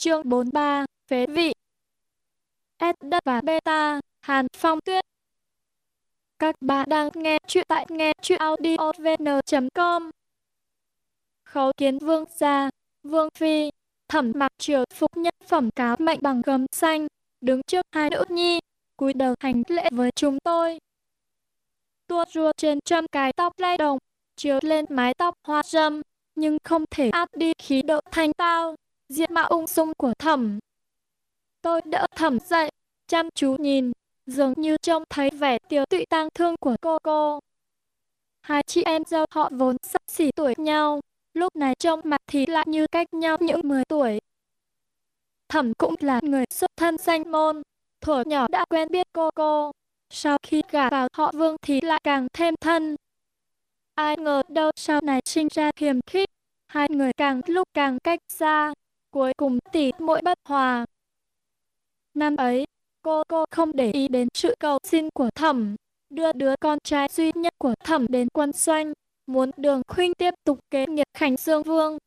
Chương 43, Phế vị. S đất và beta, Hàn Phong Tuyết. Các bạn đang nghe chuyện tại nghe chuyện audiovn.com Khấu kiến vương gia, vương phi, thẩm mặc triều phục nhất phẩm cáo mệnh bằng gấm xanh, đứng trước hai nữ nhi, cúi đầu hành lễ với chúng tôi. Tua rua trên trăm cái tóc lay đồng, chiếu lên mái tóc hoa râm, nhưng không thể áp đi khí độ thanh tao, diện mạo ung dung của thẩm. Tôi đỡ thẩm dậy, chăm chú nhìn, dường như trông thấy vẻ tiêu tụy tang thương của cô cô. Hai chị em dâu họ vốn sắp xỉ tuổi nhau, lúc này trông mặt thì lại như cách nhau những 10 tuổi. Thẩm cũng là người xuất thân danh môn, thuở nhỏ đã quen biết cô cô, sau khi gả vào họ vương thì lại càng thêm thân. Ai ngờ đâu sau này sinh ra hiềm khích, hai người càng lúc càng cách xa, cuối cùng tỉ muội bất hòa. Năm ấy, cô cô không để ý đến sự cầu xin của thẩm, đưa đứa con trai duy nhất của thẩm đến quân doanh, muốn đường khuynh tiếp tục kế nghiệp Khánh Dương Vương.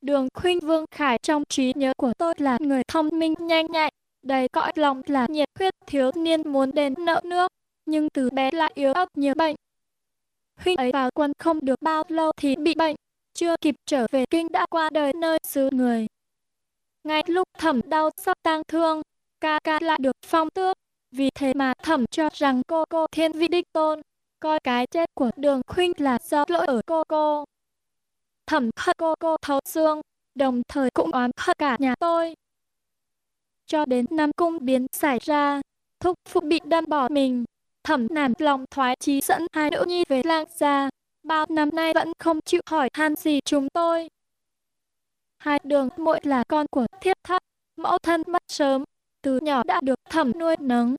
Đường khuynh Vương Khải trong trí nhớ của tôi là người thông minh nhanh nhạy, đầy cõi lòng là nhiệt huyết thiếu niên muốn đền nợ nước, nhưng từ bé lại yếu ớt nhiều bệnh. Huynh ấy vào quân không được bao lâu thì bị bệnh, chưa kịp trở về kinh đã qua đời nơi xứ người. Ngay lúc thẩm đau sắp tang thương, ca ca lại được phong tước, vì thế mà thẩm cho rằng cô cô thiên vị đích tôn, coi cái chết của đường khuynh là do lỗi ở cô cô. Thẩm hận cô cô thấu xương, đồng thời cũng oán hận cả nhà tôi. Cho đến năm cung biến xảy ra, thúc phụ bị đâm bỏ mình, thẩm nản lòng thoái chí dẫn hai nữ nhi về lang gia, bao năm nay vẫn không chịu hỏi han gì chúng tôi. Hai đường muội là con của thiết thất, mẫu thân mất sớm, từ nhỏ đã được thẩm nuôi nấng.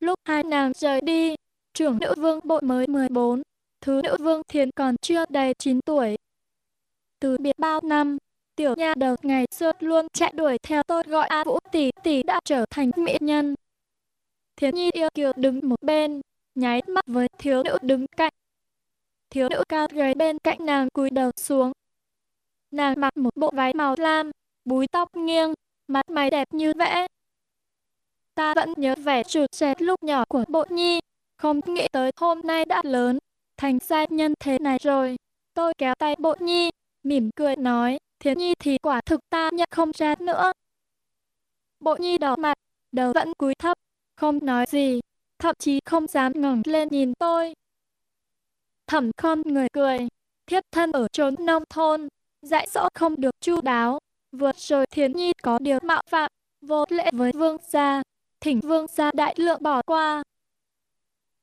Lúc hai nàng rời đi, trưởng nữ vương bội mới 14, thứ nữ vương thiến còn chưa đầy 9 tuổi. Từ biệt bao năm, tiểu nha đầu ngày xưa luôn chạy đuổi theo tôi gọi A Vũ tỷ tỷ đã trở thành mỹ nhân. Thiến nhi yêu kiều đứng một bên, nháy mắt với thiếu nữ đứng cạnh. Thiếu nữ cao gầy bên cạnh nàng cúi đầu xuống. Nàng mặc một bộ váy màu lam, búi tóc nghiêng, mặt mày đẹp như vẽ. Ta vẫn nhớ vẻ trụt xẹt lúc nhỏ của bộ nhi, không nghĩ tới hôm nay đã lớn, thành giai nhân thế này rồi. Tôi kéo tay bộ nhi, mỉm cười nói, thiến nhi thì quả thực ta nhận không ra nữa. Bộ nhi đỏ mặt, đầu vẫn cúi thấp, không nói gì, thậm chí không dám ngẩng lên nhìn tôi. Thẩm con người cười, thiếp thân ở chốn nông thôn, dạy dỗ không được chu đáo. Vượt rồi thiến nhi có điều mạo phạm, vô lễ với vương gia, thỉnh vương gia đại lượng bỏ qua.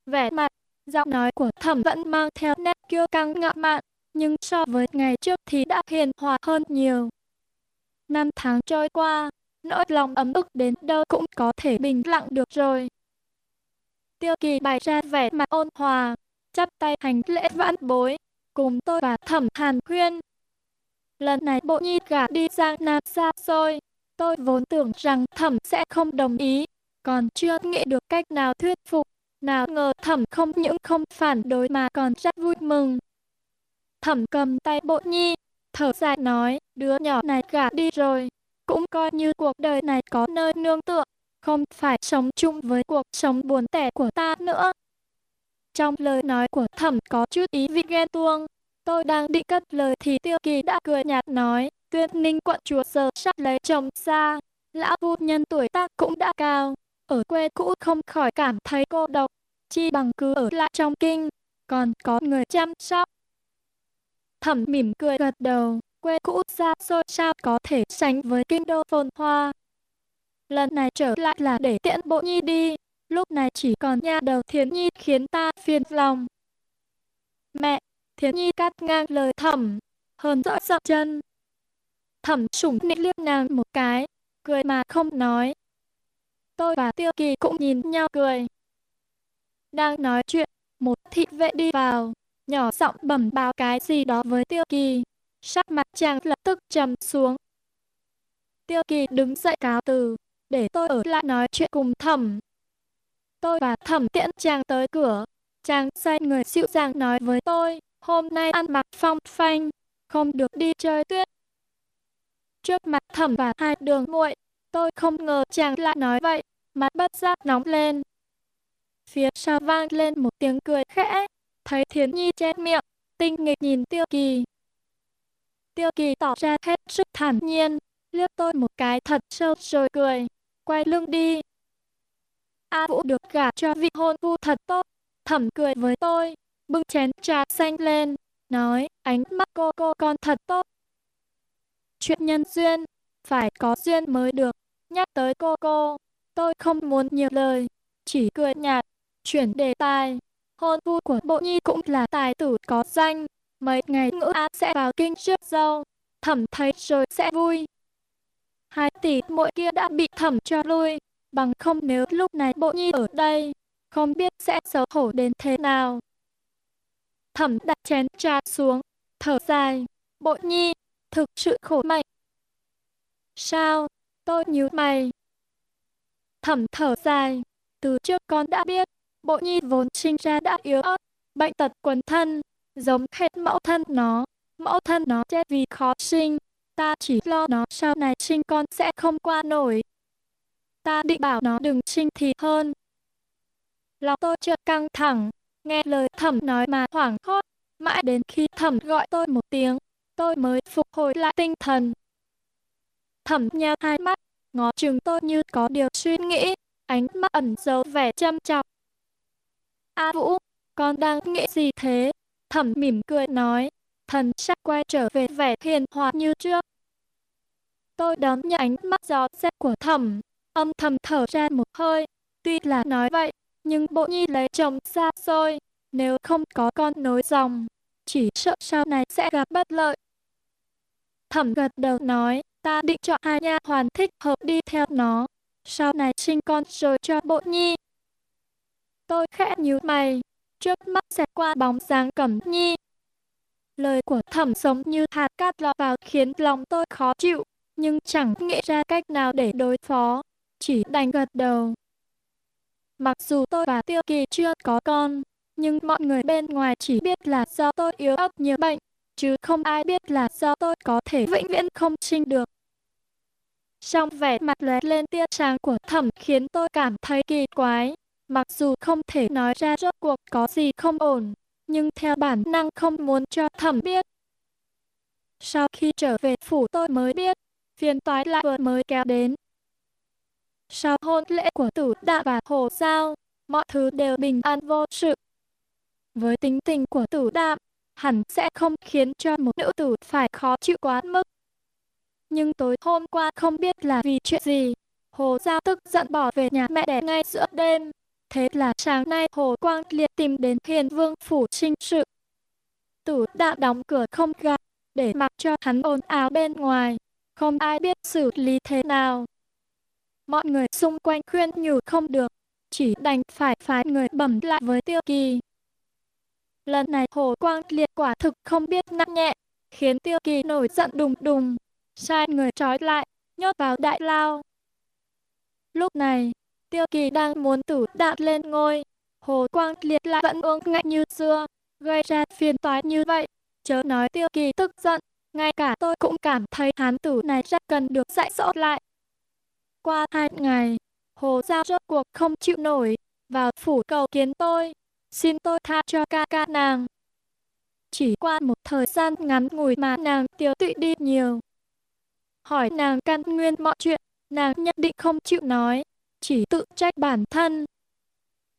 Vẻ mặt, giọng nói của thẩm vẫn mang theo nét kiêu căng ngạo mạn, nhưng so với ngày trước thì đã hiền hòa hơn nhiều. Năm tháng trôi qua, nỗi lòng ấm ức đến đâu cũng có thể bình lặng được rồi. Tiêu kỳ bày ra vẻ mặt ôn hòa, chắp tay hành lễ vãn bối, cùng tôi và thẩm hàn khuyên. Lần này bộ nhi gả đi sang Nam xa xôi, tôi vốn tưởng rằng thẩm sẽ không đồng ý, còn chưa nghĩ được cách nào thuyết phục. Nào ngờ thẩm không những không phản đối mà còn rất vui mừng. Thẩm cầm tay bộ nhi, thở dài nói, đứa nhỏ này gả đi rồi, cũng coi như cuộc đời này có nơi nương tựa, không phải sống chung với cuộc sống buồn tẻ của ta nữa. Trong lời nói của thẩm có chút ý vị ghen tuông. Tôi đang định cất lời thì tiêu kỳ đã cười nhạt nói, tuyên ninh quận chúa giờ sắp lấy chồng xa. Lão phu nhân tuổi tác cũng đã cao, ở quê cũ không khỏi cảm thấy cô độc, chi bằng cứ ở lại trong kinh, còn có người chăm sóc. Thẩm mỉm cười gật đầu, quê cũ xa xôi sao có thể sánh với kinh đô phồn hoa. Lần này trở lại là để tiễn bộ nhi đi, lúc này chỉ còn nha đầu thiến nhi khiến ta phiền lòng. Mẹ, thiến nhi cắt ngang lời thẩm, hơn rõ dậm chân. Thẩm sủng nịnh liếc nàng một cái, cười mà không nói. Tôi và tiêu kỳ cũng nhìn nhau cười. Đang nói chuyện, một thị vệ đi vào, nhỏ giọng bẩm báo cái gì đó với tiêu kỳ. Sắc mặt chàng lập tức trầm xuống. Tiêu kỳ đứng dậy cáo từ, để tôi ở lại nói chuyện cùng thẩm. Tôi và thẩm tiễn chàng tới cửa. Chàng sai người dịu dàng nói với tôi, hôm nay ăn mặc phong phanh, không được đi chơi tuyết. trước mặt thẩm và hai đường muội. Tôi không ngờ chàng lại nói vậy, mặt bất giác nóng lên. Phía sau vang lên một tiếng cười khẽ, thấy Thiến Nhi che miệng, tinh nghịch nhìn Tiêu Kỳ. Tiêu Kỳ tỏ ra hết sức thản nhiên, liếc tôi một cái thật sâu rồi cười, quay lưng đi. A Vũ được gả cho vị hôn phu thật tốt, thẩm cười với tôi, bưng chén trà xanh lên, nói ánh mắt cô cô con thật tốt. Chuyện nhân duyên, phải có duyên mới được, nhắc tới cô cô, tôi không muốn nhiều lời, chỉ cười nhạt, chuyển đề tài. Hôn phu của bộ nhi cũng là tài tử có danh, mấy ngày ngữ á sẽ vào kinh trước dâu, thẩm thấy rồi sẽ vui. Hai tỷ mỗi kia đã bị thẩm cho lui, bằng không nếu lúc này bộ nhi ở đây, không biết sẽ xấu hổ đến thế nào. Thẩm đặt chén trà xuống, thở dài, bộ nhi, thực sự khổ mạnh. Sao? Tôi nhíu mày. Thẩm thở dài, từ trước con đã biết, bộ nhi vốn sinh ra đã yếu ớt, bệnh tật quần thân, giống hết mẫu thân nó. Mẫu thân nó chết vì khó sinh, ta chỉ lo nó sau này sinh con sẽ không qua nổi. Ta định bảo nó đừng sinh thì hơn. Lòng tôi chợt căng thẳng, nghe lời thẩm nói mà hoảng hốt, mãi đến khi thẩm gọi tôi một tiếng, tôi mới phục hồi lại tinh thần. Thẩm nheo hai mắt, ngó chừng tôi như có điều suy nghĩ, ánh mắt ẩn giấu vẻ chăm chọc. A Vũ, con đang nghĩ gì thế? Thẩm mỉm cười nói, thần sắc quay trở về vẻ hiền hòa như trước. Tôi đón nhận ánh mắt gió xét của thẩm, âm thầm thở ra một hơi. Tuy là nói vậy, nhưng bộ nhi lấy chồng xa xôi, nếu không có con nối dòng, chỉ sợ sau này sẽ gặp bất lợi. Thẩm gật đầu nói, ta định chọn hai nha hoàn thích hợp đi theo nó, sau này sinh con rồi cho bộ nhi. Tôi khẽ nhíu mày, trước mắt sẽ qua bóng dáng cẩm nhi. Lời của thẩm giống như hạt cát lọt vào khiến lòng tôi khó chịu, nhưng chẳng nghĩ ra cách nào để đối phó, chỉ đành gật đầu. Mặc dù tôi và Tiêu Kỳ chưa có con, nhưng mọi người bên ngoài chỉ biết là do tôi yếu ớt nhiều bệnh, chứ không ai biết là do tôi có thể vĩnh viễn không sinh được. Trong vẻ mặt lóe lên tia sáng của thẩm khiến tôi cảm thấy kỳ quái. Mặc dù không thể nói ra rốt cuộc có gì không ổn, nhưng theo bản năng không muốn cho thẩm biết. Sau khi trở về phủ tôi mới biết, phiền toái lại vừa mới kéo đến. Sau hôn lễ của tử đạ và hồ giao, mọi thứ đều bình an vô sự. Với tính tình của tử đạm, hẳn sẽ không khiến cho một nữ tử phải khó chịu quá mức. Nhưng tối hôm qua không biết là vì chuyện gì, Hồ Giao tức giận bỏ về nhà mẹ đẻ ngay giữa đêm. Thế là sáng nay Hồ Quang Liệt tìm đến Hiền Vương Phủ sinh sự. Tử đã đóng cửa không gặp, để mặc cho hắn ồn ào bên ngoài. Không ai biết xử lý thế nào. Mọi người xung quanh khuyên nhủ không được, chỉ đành phải phái người bẩm lại với Tiêu Kỳ. Lần này Hồ Quang Liệt quả thực không biết nặng nhẹ, khiến Tiêu Kỳ nổi giận đùng đùng, sai người trói lại, nhốt vào đại lao. Lúc này, Tiêu Kỳ đang muốn tử đạn lên ngôi, Hồ Quang Liệt lại vẫn uống ngạnh như xưa, gây ra phiền toái như vậy. Chớ nói Tiêu Kỳ tức giận, ngay cả tôi cũng cảm thấy hán tử này rất cần được dạy dỗ lại. Qua hai ngày, Hồ Giao rốt cuộc không chịu nổi, vào phủ cầu kiến tôi, xin tôi tha cho ca ca nàng. Chỉ qua một thời gian ngắn ngủi mà nàng tiêu tụy đi nhiều. Hỏi nàng căn nguyên mọi chuyện, nàng nhất định không chịu nói, chỉ tự trách bản thân.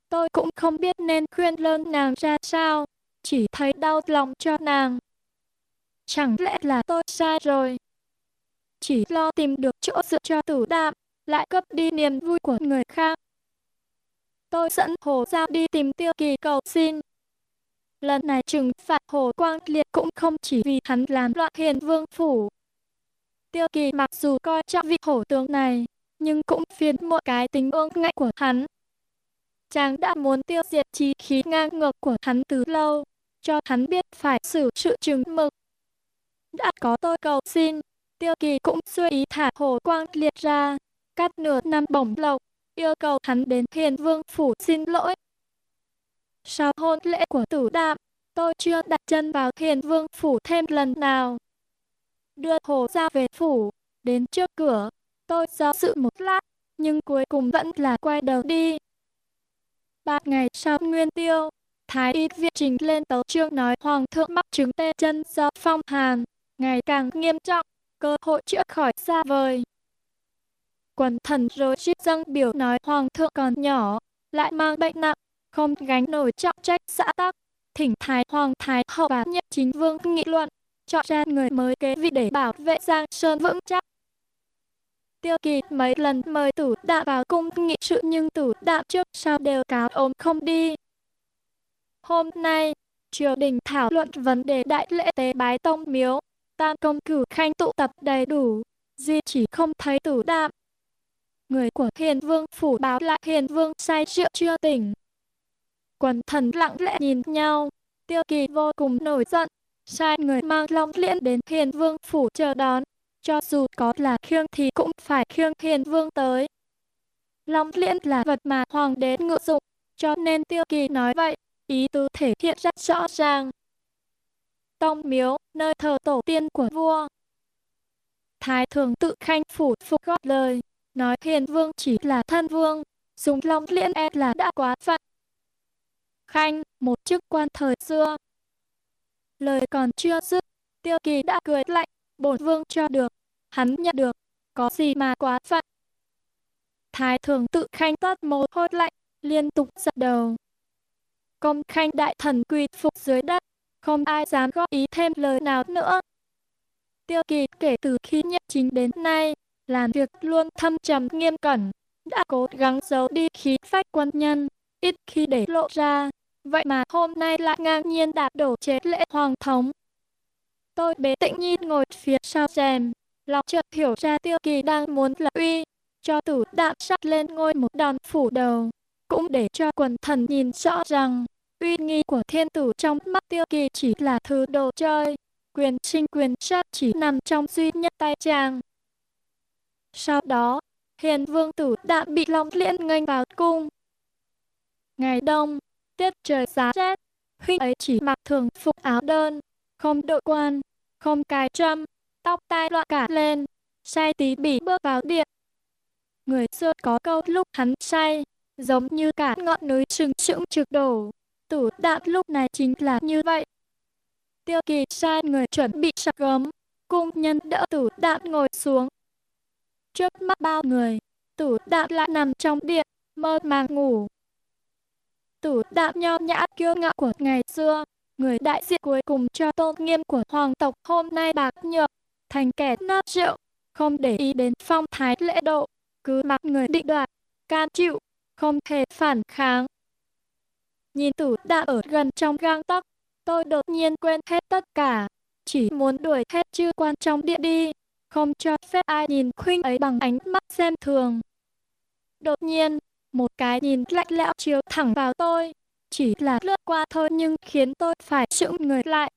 Tôi cũng không biết nên khuyên lơn nàng ra sao, chỉ thấy đau lòng cho nàng. Chẳng lẽ là tôi sai rồi? Chỉ lo tìm được chỗ dựa cho tử đạm, lại cấp đi niềm vui của người khác. Tôi dẫn Hồ Giao đi tìm Tiêu Kỳ cầu xin. Lần này trừng phạt Hồ Quang Liệt cũng không chỉ vì hắn làm loạn hiền vương phủ. Tiêu Kỳ mặc dù coi trọng vị hổ tướng này, nhưng cũng phiền một cái tính ương ngạnh của hắn. Chàng đã muốn tiêu diệt trí khí ngang ngược của hắn từ lâu, cho hắn biết phải xử sự trừng mực. Đã có tôi cầu xin, tiêu kỳ cũng suy ý thả hồ quang liệt ra, cắt nửa năm bổng lộc, yêu cầu hắn đến hiền vương phủ xin lỗi. Sau hôn lễ của tử đạm, tôi chưa đặt chân vào hiền vương phủ thêm lần nào. Đưa hồ ra về phủ, Đến trước cửa, tôi do dự một lát, nhưng cuối cùng vẫn là quay đầu đi. Ba ngày sau nguyên tiêu, Thái y viện trình lên tấu chương nói Hoàng thượng mắc chứng tê chân do phong hàn, ngày càng nghiêm trọng, cơ hội chữa khỏi xa vời. Quần thần rồi trích dâng biểu nói Hoàng thượng còn nhỏ, lại mang bệnh nặng, không gánh nổi trọng trách xã tắc. Thỉnh Thái Hoàng Thái Hậu và Nhất Chính Vương nghị luận, chọn ra người mới kế vị để bảo vệ Giang Sơn vững chắc. Tiêu kỳ mấy lần mời tủ đạm vào cung nghị sự nhưng tủ đạm trước sau đều cáo ốm không đi. Hôm nay, triều đình thảo luận vấn đề đại lễ tế bái tông miếu, tam công cử khanh tụ tập đầy đủ, duy chỉ không thấy tủ đạm. Người của hiền vương phủ báo lại hiền vương say rượu chưa tỉnh. Quần thần lặng lẽ nhìn nhau, tiêu kỳ vô cùng nổi giận, sai người mang long liễn đến hiền vương phủ chờ đón, cho dù có là khiêng thì cũng phải khiêng hiền vương tới. Long liễn là vật mà hoàng đế ngự dụng, cho nên tiêu kỳ nói vậy, ý tứ thể hiện rất rõ ràng. Tông miếu, nơi thờ tổ tiên của vua. Thái thường tự khanh phủ phục góp lời, nói hiền vương chỉ là thân vương, dùng long liễn e là đã quá phận. Khanh, một chức quan thời xưa. Lời còn chưa dứt, tiêu kỳ đã cười lạnh, bổn vương cho được, hắn nhận được, có gì mà quá phận. Thái thường tự khanh toát mồ hôi lạnh, liên tục giật đầu. Công khanh đại thần quỳ phục dưới đất, không ai dám góp ý thêm lời nào nữa. Tiêu kỳ kể từ khi nhận chính đến nay, làm việc luôn thâm trầm nghiêm cẩn, đã cố gắng giấu đi khí phách quân nhân, ít khi để lộ ra. Vậy mà hôm nay lại ngang nhiên đạp đổ chế lễ hoàng thống. Tôi bế tĩnh nhi ngồi phía sau rèm, lòng chợt hiểu ra tiêu kỳ đang muốn là uy, cho tử đạm sắt lên ngôi một đòn phủ đầu, cũng để cho quần thần nhìn rõ rằng uy nghi của thiên tử trong mắt tiêu kỳ chỉ là thứ đồ chơi, quyền sinh quyền sát chỉ nằm trong duy nhất tay chàng. Sau đó, hiền vương tử đã bị long liễn nghênh vào cung. Ngày đông, tiết trời giá rét, huynh ấy chỉ mặc thường phục áo đơn, không đội quan, không cài trâm, tóc tai loạn cả lên, say tí bỉ bước vào điện. Người xưa có câu lúc hắn say, giống như cả ngọn núi sừng sững trực đổ. Tử đạm lúc này chính là như vậy. Tiêu kỳ sai người chuẩn bị sạc gấm, cung nhân đỡ tử đạm ngồi xuống. Trước mắt bao người, tử đạm lại nằm trong điện, mơ màng ngủ. Tử đạm nho nhã kiêu ngạo của ngày xưa, người đại diện cuối cùng cho tôn nghiêm của hoàng tộc hôm nay bạc nhược, thành kẻ nát rượu, không để ý đến phong thái lễ độ, cứ mặc người định đoạt, can chịu, không thể phản kháng. Nhìn tử đạm ở gần trong gang tấc, tôi đột nhiên quên hết tất cả, chỉ muốn đuổi hết chư quan trong điện đi, không cho phép ai nhìn khuynh ấy bằng ánh mắt xem thường. Đột nhiên, một cái nhìn lạnh lẽo chiếu thẳng vào tôi, chỉ là lướt qua thôi nhưng khiến tôi phải sững người lại.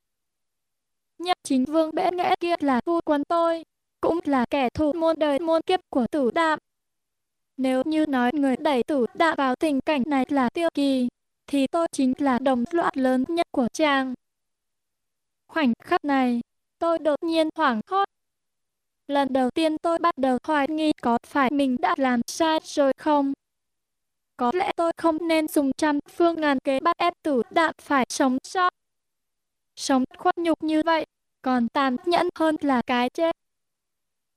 Nhất chính vương bẽ nghẽ kia là vua quân tôi, cũng là kẻ thù muôn đời muôn kiếp của tử đạm. Nếu như nói người đẩy tử đạm vào tình cảnh này là tiêu kỳ, thì tôi chính là đồng loại lớn nhất của chàng. Khoảnh khắc này, tôi đột nhiên hoảng hốt. Lần đầu tiên tôi bắt đầu hoài nghi có phải mình đã làm sai rồi không? Có lẽ tôi không nên dùng trăm phương ngàn kế bắt ép tử đạm phải sống sót. Sống khuất nhục như vậy, còn tàn nhẫn hơn là cái chết.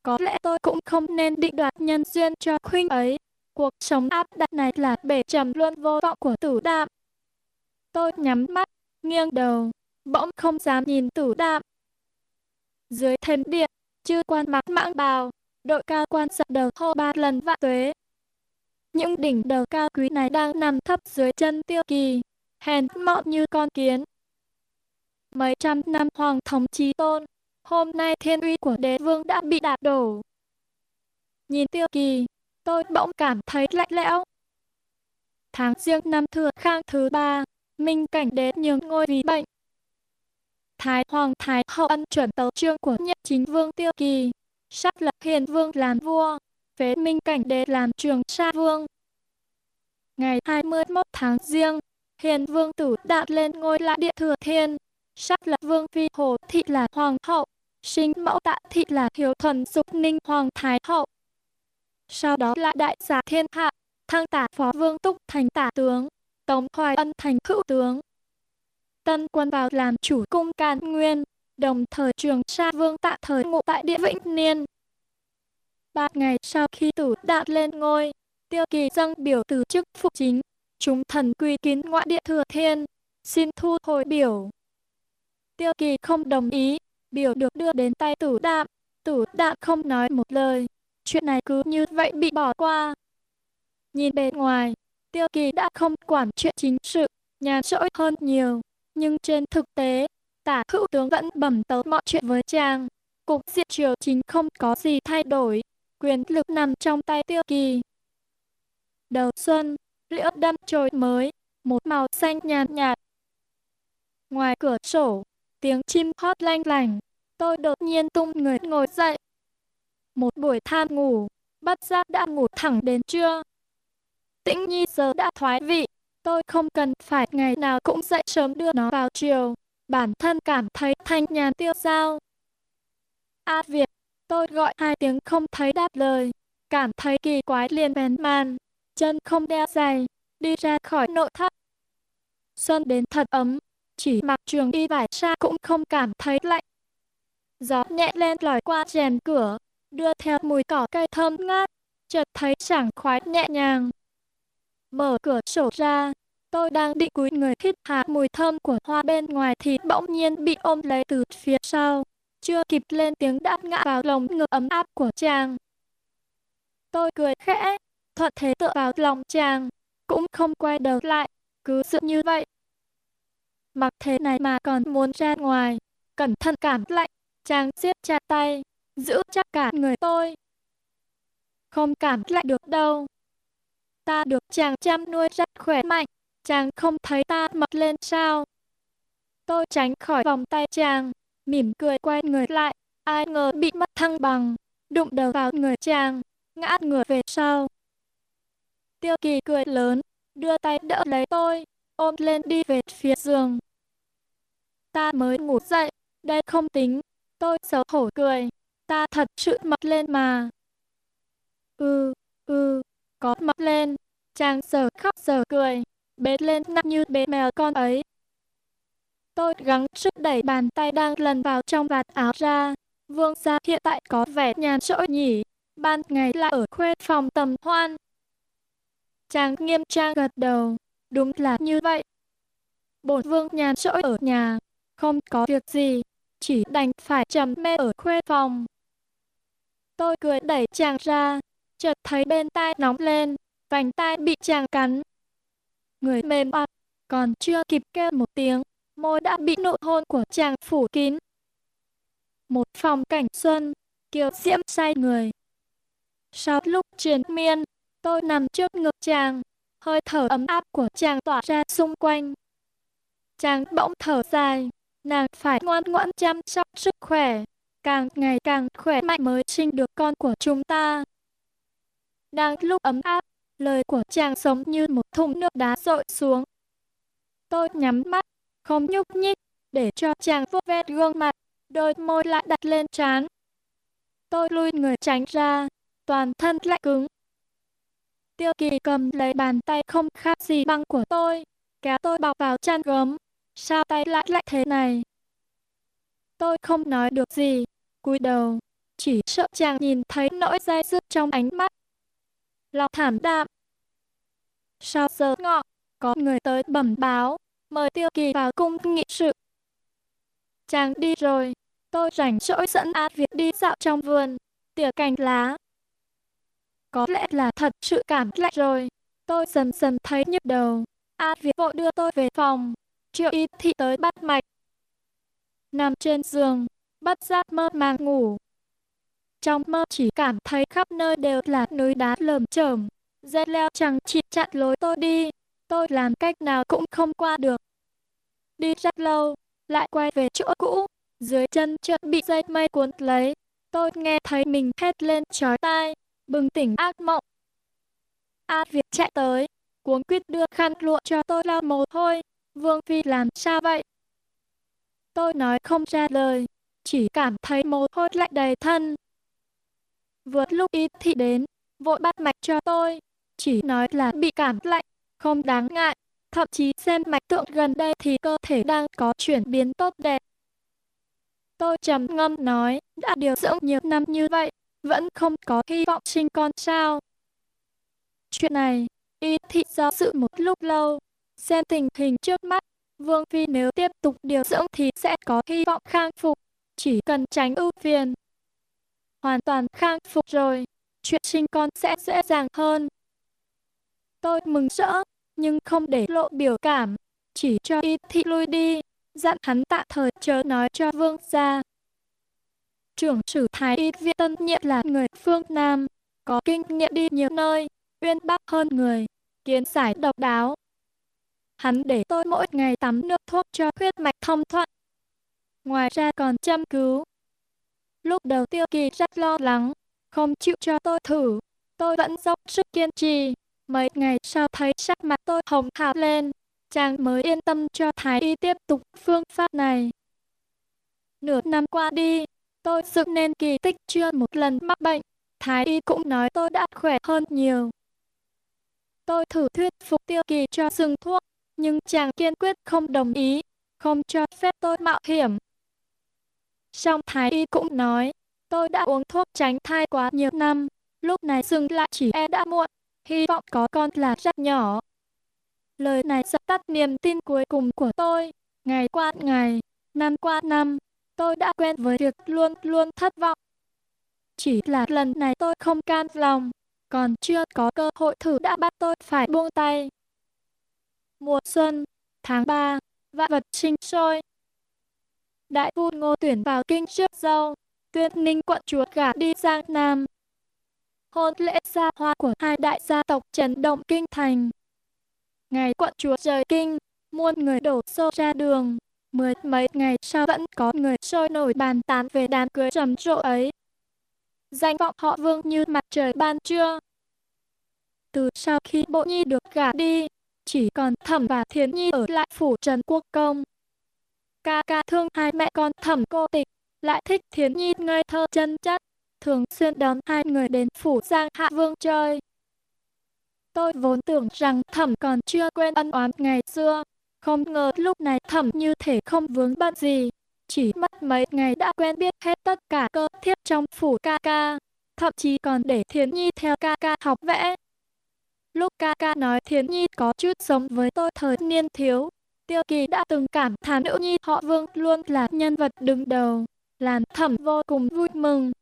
Có lẽ tôi cũng không nên định đoạt nhân duyên cho khuynh ấy. Cuộc sống áp đặt này là bể trầm luôn vô vọng của tử đạm. Tôi nhắm mắt, nghiêng đầu, bỗng không dám nhìn tử đạm. Dưới thềm điện, chư quan mặc mãng bào, đội cao quan dập đầu hô ba lần vạn tuế. Những đỉnh đầu cao quý này đang nằm thấp dưới chân tiêu kỳ, hèn mọn như con kiến. Mấy trăm năm hoàng thống trí tôn, hôm nay thiên uy của đế vương đã bị đạp đổ. Nhìn tiêu kỳ, tôi bỗng cảm thấy lạnh lẽo. Tháng riêng năm thừa khang thứ ba, minh cảnh đế nhường ngôi vì bệnh. Thái Hoàng Thái Hậu ân chuẩn tấu chương của nhất chính vương tiêu kỳ, sắp lập hiền vương làm vua, phế minh cảnh đế làm trường sa vương. Ngày 21 tháng riêng, hiền vương tử đạt lên ngôi lại địa thừa thiên, sắp lập vương phi hồ thị là hoàng hậu, sinh mẫu tạ thị là hiếu thuần dục ninh hoàng thái hậu. Sau đó lại đại giả thiên hạ, thăng tả phó vương túc thành tả tướng, tống hoài ân thành cựu tướng. Tân quân vào làm chủ cung càn nguyên, đồng thời trường sa vương tạ thời ngụ tại địa vĩnh niên. Ba ngày sau khi tử đạt lên ngôi, tiêu kỳ dâng biểu từ chức phụ chính, chúng thần quy kín ngoại địa thừa thiên, xin thu hồi biểu. Tiêu kỳ không đồng ý, biểu được đưa đến tay tử đạm, tử đạm không nói một lời, chuyện này cứ như vậy bị bỏ qua. Nhìn bề ngoài, tiêu kỳ đã không quản chuyện chính sự, nhàn rỗi hơn nhiều, nhưng trên thực tế, tả hữu tướng vẫn bẩm tấu mọi chuyện với chàng. Cục diện triều chính không có gì thay đổi, quyền lực nằm trong tay tiêu kỳ. Đầu xuân, liễu đâm trồi mới, một màu xanh nhàn nhạt, nhạt. Ngoài cửa sổ, tiếng chim hót lanh lành, tôi đột nhiên tung người ngồi dậy. Một buổi tham ngủ, bất giác đã ngủ thẳng đến trưa. Tĩnh nhi giờ đã thoái vị, tôi không cần phải ngày nào cũng dậy sớm đưa nó vào chiều. Bản thân cảm thấy thanh nhàn tiêu dao. A Việt, tôi gọi hai tiếng không thấy đáp lời, cảm thấy kỳ quái liền bèn màn, chân không đeo giày, đi ra khỏi nội thất. Xuân đến thật ấm, chỉ mặc trường y vải sa cũng không cảm thấy lạnh. Gió nhẹ lên lòi qua rèm cửa, đưa theo mùi cỏ cây thơm ngát, chợt thấy sảng khoái nhẹ nhàng. Mở cửa sổ ra, tôi đang định cúi người hít hà mùi thơm của hoa bên ngoài thì bỗng nhiên bị ôm lấy từ phía sau. Chưa kịp lên tiếng đã ngã vào lồng ngực ấm áp của chàng. Tôi cười khẽ, thuận thế tựa vào lòng chàng, cũng không quay đầu lại, cứ giữ như vậy. Mặc thế này mà còn muốn ra ngoài, cẩn thận cảm lạnh, chàng siết chặt tay, giữ chắc cả người tôi. Không cảm lạnh được đâu. Ta được chàng chăm nuôi rất khỏe mạnh, chàng không thấy ta mập lên sao. Tôi tránh khỏi vòng tay chàng, mỉm cười quay người lại, ai ngờ bị mất thăng bằng, đụng đầu vào người chàng, ngã ngửa về sau. Tiêu kỳ cười lớn, đưa tay đỡ lấy tôi, ôm lên đi về phía giường. Ta mới ngủ dậy, đây không tính, tôi xấu hổ cười, ta thật sự mập lên mà. Ừ, ừ, có mập lên, chàng giờ khóc giờ cười, bế lên nặng như bế mèo con ấy. Tôi gắng sức đẩy bàn tay đang lần vào trong vạt áo ra. Vương gia hiện tại có vẻ nhàn rỗi nhỉ, ban ngày lại ở khuê phòng tầm hoan. Chàng nghiêm trang gật đầu, đúng là như vậy. Bổn vương nhàn rỗi ở nhà, không có việc gì, chỉ đành phải trầm mê ở khuê phòng. Tôi cười đẩy chàng ra, chợt thấy bên tai nóng lên, vành tai bị chàng cắn. Người mềm ặt, còn chưa kịp kêu một tiếng, môi đã bị nụ hôn của chàng phủ kín. Một phòng cảnh xuân, kiều diễm say người. Sau lúc truyền miên, tôi nằm trước ngực chàng, hơi thở ấm áp của chàng tỏa ra xung quanh. Chàng bỗng thở dài, nàng phải ngoan ngoãn chăm sóc sức khỏe, càng ngày càng khỏe mạnh mới sinh được con của chúng ta. Đang lúc ấm áp, lời của chàng giống như một thùng nước đá rội xuống. Tôi nhắm mắt, không nhúc nhích, để cho chàng vuốt ve gương mặt, đôi môi lại đặt lên trán. Tôi lui người tránh ra, toàn thân lạnh cứng. Tiêu kỳ cầm lấy bàn tay không khác gì băng của tôi, kéo tôi bọc vào chăn gấm. Sao tay lại lại thế này? Tôi không nói được gì, cúi đầu, chỉ sợ chàng nhìn thấy nỗi dai dứt trong ánh mắt. Lòng thảm đạm. Sau giờ ngọ, có người tới bẩm báo, mời Tiêu Kỳ vào cung nghị sự. Chàng đi rồi, tôi rảnh rỗi dẫn A Việt đi dạo trong vườn, tỉa cành lá. Có lẽ là thật sự cảm lạnh rồi, tôi dần dần thấy nhức đầu. A Việt vội đưa tôi về phòng, triệu y thị tới bắt mạch. Nằm trên giường, bất giác mơ màng ngủ. Trong mơ chỉ cảm thấy khắp nơi đều là núi đá lởm chởm, dây leo chẳng chỉ chặn lối tôi đi tôi làm cách nào cũng không qua được. Đi rất lâu, lại quay về chỗ cũ, dưới chân chợt bị dây mây cuốn lấy. Tôi nghe thấy mình hét lên chói tai, bừng tỉnh ác mộng. A Việt chạy tới, cuống quyết đưa khăn lụa cho tôi lau mồ hôi. Vương Phi làm sao vậy? Tôi nói không ra lời, chỉ cảm thấy mồ hôi lạnh đầy thân. Vừa lúc y thị đến, vội bắt mạch cho tôi, chỉ nói là bị cảm lạnh, không đáng ngại, thậm chí xem mạch tượng gần đây thì cơ thể đang có chuyển biến tốt đẹp. Tôi trầm ngâm nói, đã điều dưỡng nhiều năm như vậy, vẫn không có hy vọng sinh con sao. Chuyện này, y thị do sự một lúc lâu, xem tình hình trước mắt, Vương Phi nếu tiếp tục điều dưỡng thì sẽ có hy vọng khang phục, chỉ cần tránh ưu phiền. Hoàn toàn khang phục rồi, chuyện sinh con sẽ dễ dàng hơn. Tôi mừng rỡ, nhưng không để lộ biểu cảm, chỉ cho y thị lui đi, dặn hắn tạm thời chớ nói cho vương gia. Trưởng sử Thái Y Viện Tân Nhiệm là người phương Nam, có kinh nghiệm đi nhiều nơi, uyên bác hơn người, kiến giải độc đáo. Hắn để tôi mỗi ngày tắm nước thuốc cho huyết mạch thông thuận. Ngoài ra còn chăm cứu. Lúc đầu tiêu kỳ rất lo lắng, không chịu cho tôi thử. Tôi vẫn dốc sức kiên trì. Mấy ngày sau thấy sắc mặt tôi hồng hào lên, chàng mới yên tâm cho Thái Y tiếp tục phương pháp này. Nửa năm qua đi, tôi dựng nên kỳ tích chưa một lần mắc bệnh. Thái Y cũng nói tôi đã khỏe hơn nhiều. Tôi thử thuyết phục tiêu kỳ cho dừng thuốc, nhưng chàng kiên quyết không đồng ý, không cho phép tôi mạo hiểm. Song Thái Y cũng nói, tôi đã uống thuốc tránh thai quá nhiều năm, lúc này dừng lại chỉ e đã muộn, hy vọng có con là rất nhỏ. Lời này dập tắt niềm tin cuối cùng của tôi. Ngày qua ngày, năm qua năm, tôi đã quen với việc luôn luôn thất vọng. Chỉ là lần này tôi không can lòng, còn chưa có cơ hội thử đã bắt tôi phải buông tay. Mùa xuân, tháng 3, vạn vật sinh sôi. Đại phu ngô tuyển vào kinh trước dâu, tuyên ninh quận chúa gả đi Giang Nam. Hôn lễ xa hoa của hai đại gia tộc chấn động kinh thành. Ngày quận chúa rời kinh, muôn người đổ xô ra đường. Mười mấy ngày sau vẫn có người sôi nổi bàn tán về đám cưới trầm rộ ấy. Danh vọng họ vương như mặt trời ban trưa. Từ sau khi bộ nhi được gả đi, chỉ còn thẩm và thiến nhi ở lại phủ trần quốc công. Ca ca thương hai mẹ con thẩm cô tịch, lại thích thiến nhi ngây thơ chân chất, thường xuyên đón hai người đến phủ giang hạ vương chơi. Tôi vốn tưởng rằng thẩm còn chưa quên ân oán ngày xưa, không ngờ lúc này thẩm như thể không vướng bận gì. Chỉ mất mấy ngày đã quen biết hết tất cả cơ thiếp trong phủ ca ca, thậm chí còn để Thiến Nhi theo ca ca học vẽ. Lúc ca ca nói Thiến Nhi có chút giống với tôi thời niên thiếu, Tiêu Kỳ đã từng cảm thán nữ nhi họ Vương luôn là nhân vật đứng đầu, làm thẩm vô cùng vui mừng.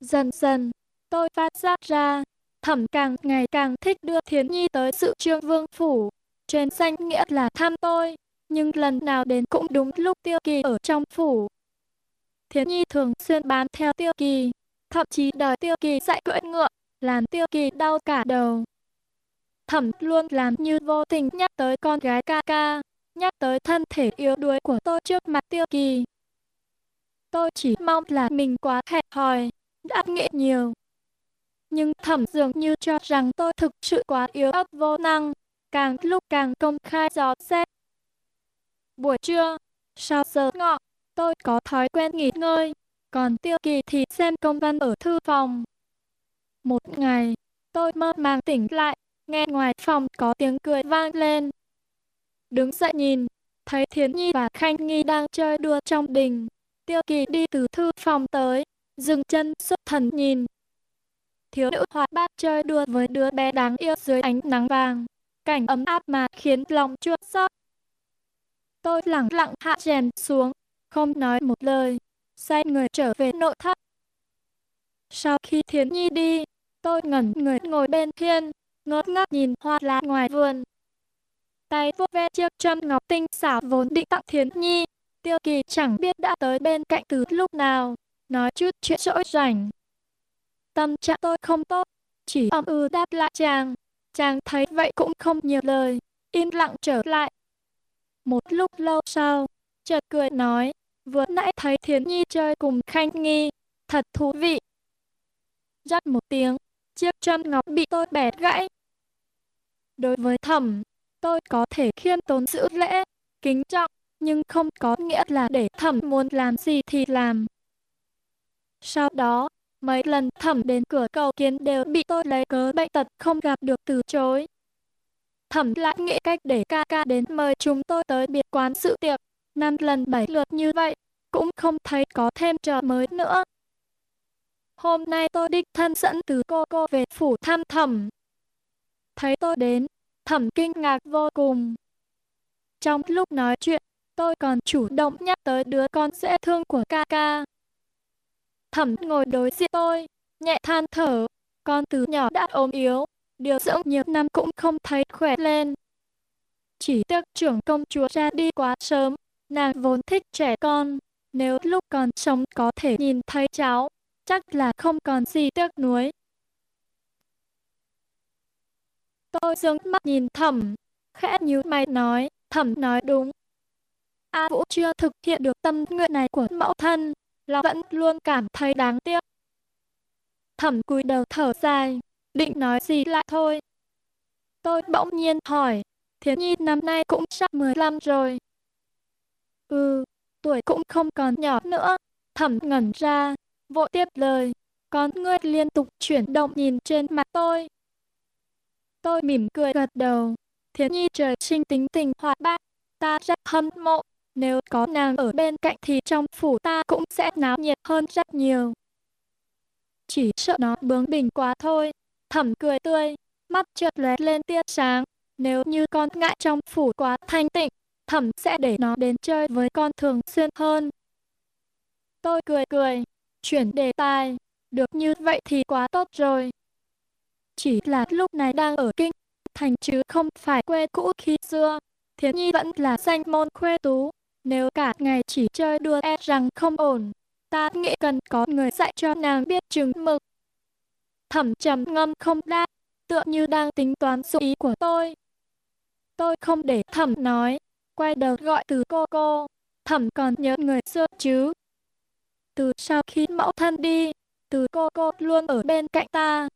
Dần dần, tôi phát giác ra, thẩm càng ngày càng thích đưa Thiến Nhi tới sự trương vương phủ. Trên danh nghĩa là thăm tôi, nhưng lần nào đến cũng đúng lúc Tiêu Kỳ ở trong phủ. Thiến Nhi thường xuyên bám theo Tiêu Kỳ, thậm chí đòi Tiêu Kỳ dạy cưỡi ngựa, làm Tiêu Kỳ đau cả đầu. Thẩm luôn làm như vô tình nhắc tới con gái ca ca, nhắc tới thân thể yếu đuối của tôi trước mặt Tiêu Kỳ. Tôi chỉ mong là mình quá hẹp hòi, đã nghĩ nhiều, nhưng thẩm dường như cho rằng tôi thực sự quá yếu ớt vô năng, càng lúc càng công khai dò xét. Buổi trưa, sau giờ ngọ, tôi có thói quen nghỉ ngơi, còn tiêu kỳ thì xem công văn ở thư phòng. Một ngày, tôi mơ màng tỉnh lại, nghe ngoài phòng có tiếng cười vang lên. Đứng dậy nhìn, thấy Thiến Nhi và Khanh Nghi đang chơi đùa trong đình. Tiêu kỳ đi từ thư phòng tới, dừng chân xuất thần nhìn, thiếu nữ hoạt bát chơi đùa với đứa bé đáng yêu dưới ánh nắng vàng. Cảnh ấm áp mà khiến lòng chua xót. Tôi lặng lặng hạ chèn xuống, không nói một lời, xoay người trở về nội thất. Sau khi Thiến Nhi đi, tôi ngẩn người ngồi bên Thiên ngớt ngác nhìn hoa lá ngoài vườn. Tay vuốt ve chiếc châm ngọc tinh xảo vốn định tặng Thiến Nhi, Tiêu Kỳ chẳng biết đã tới bên cạnh từ lúc nào, nói chút chuyện rỗi rảnh, Tâm trạng tôi không tốt, chỉ ầm ừ đáp lại chàng. Chàng thấy vậy cũng không nhiều lời, im lặng trở lại. Một lúc lâu sau, chợt cười nói, vừa nãy thấy Thiến Nhi chơi cùng Khanh Nghi, thật thú vị. Rắc một tiếng, chiếc chân ngọc bị tôi bẻ gãy. Đối với thẩm, tôi có thể khiêm tốn giữ lễ, kính trọng, nhưng không có nghĩa là để thẩm muốn làm gì thì làm. Sau đó, mấy lần thẩm đến cửa cầu kiến đều bị tôi lấy cớ bệnh tật không gặp được từ chối. Thẩm lại nghĩ cách để ca ca đến mời chúng tôi tới biệt quán sự tiệc, năm lần bảy lượt như vậy, cũng không thấy có thêm trò mới nữa. Hôm nay tôi đích thân dẫn từ cô cô về phủ thăm thẩm. Thấy tôi đến, thẩm kinh ngạc vô cùng. Trong lúc nói chuyện, tôi còn chủ động nhắc tới đứa con dễ thương của ca ca. Thẩm ngồi đối diện tôi, nhẹ than thở, con từ nhỏ đã ốm yếu, điều dưỡng nhiều năm cũng không thấy khỏe lên. Chỉ tiếc trưởng công chúa ra đi quá sớm, nàng vốn thích trẻ con, nếu lúc còn sống có thể nhìn thấy cháu, chắc là không còn gì tiếc nuối. Tôi dừng mắt nhìn thẩm, khẽ như mày nói, thẩm nói đúng. A Vũ chưa thực hiện được tâm nguyện này của mẫu thân, là vẫn luôn cảm thấy đáng tiếc. Thẩm cúi đầu thở dài, định nói gì lại thôi. Tôi bỗng nhiên hỏi, Thiến Nhi năm nay cũng sắp 15 rồi. Ừ, tuổi cũng không còn nhỏ nữa. Thẩm ngẩn ra, vội tiếp lời, con ngươi liên tục chuyển động nhìn trên mặt tôi. Tôi mỉm cười gật đầu, Thiến Nhi trời sinh tính tình hoạt bát, ta rất hâm mộ. Nếu có nàng ở bên cạnh thì trong phủ ta cũng sẽ náo nhiệt hơn rất nhiều. Chỉ sợ nó bướng bỉnh quá thôi. Thẩm cười tươi, mắt chợt lóe lên tia sáng. Nếu như con ngại trong phủ quá thanh tịnh, thẩm sẽ để nó đến chơi với con thường xuyên hơn. Tôi cười cười, chuyển đề tài. Được như vậy thì quá tốt rồi. Chỉ là lúc này đang ở kinh thành chứ không phải quê cũ khi xưa. Thiến Nhi vẫn là danh môn khuê tú. Nếu cả ngày chỉ chơi đùa e rằng không ổn, ta nghĩ cần có người dạy cho nàng biết chừng mực. Thẩm trầm ngâm không đáp, tựa như đang tính toán dụng ý của tôi. Tôi không để thẩm nói, quay đầu gọi từ cô cô, thẩm còn nhớ người xưa chứ. Từ sau khi mẫu thân đi, từ cô cô luôn ở bên cạnh ta.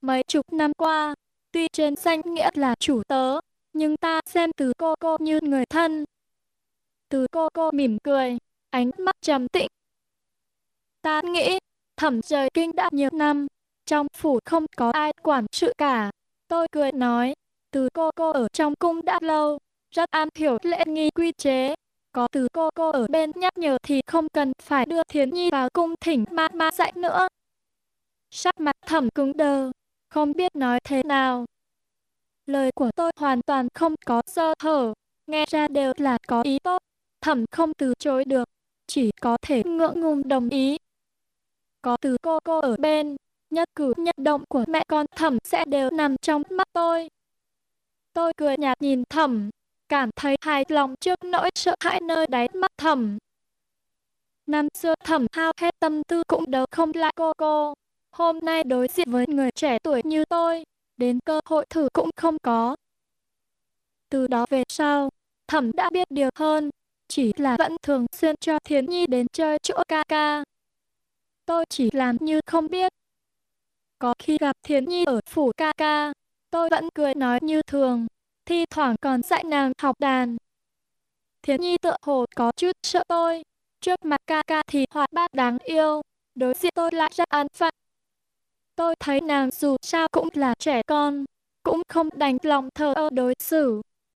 Mấy chục năm qua, tuy trên danh nghĩa là chủ tớ, nhưng ta xem từ cô cô như người thân. Từ cô cô mỉm cười, ánh mắt trầm tĩnh. Ta nghĩ, thẩm trời kinh đã nhiều năm, trong phủ không có ai quản sự cả. Tôi cười nói, từ cô cô ở trong cung đã lâu, rất am hiểu lễ nghi quy chế. Có từ cô cô ở bên nhắc nhở thì không cần phải đưa thiến nhi vào cung thỉnh ma ma dạy nữa. Sắc mặt thẩm cứng đờ, không biết nói thế nào. Lời của tôi hoàn toàn không có sơ hở, nghe ra đều là có ý tốt. Thẩm không từ chối được, chỉ có thể ngượng ngùng đồng ý. Có từ cô cô ở bên, nhất cử nhất động của mẹ con thẩm sẽ đều nằm trong mắt tôi. Tôi cười nhạt nhìn thẩm, cảm thấy hài lòng trước nỗi sợ hãi nơi đáy mắt thẩm. Năm xưa thẩm hao hết tâm tư cũng đấu không lại cô cô. Hôm nay đối diện với người trẻ tuổi như tôi, đến cơ hội thử cũng không có. Từ đó về sau, thẩm đã biết điều hơn, chỉ là vẫn thường xuyên cho Thiến Nhi đến chơi chỗ ca ca. Tôi chỉ làm như không biết. Có khi gặp Thiến Nhi ở phủ ca ca, tôi vẫn cười nói như thường, thi thoảng còn dạy nàng học đàn. Thiến Nhi tựa hồ có chút sợ tôi, trước mặt ca ca thì hoạt bát đáng yêu, đối diện tôi lại rất an phận. Tôi thấy nàng dù sao cũng là trẻ con, cũng không đành lòng thờ ơ đối xử,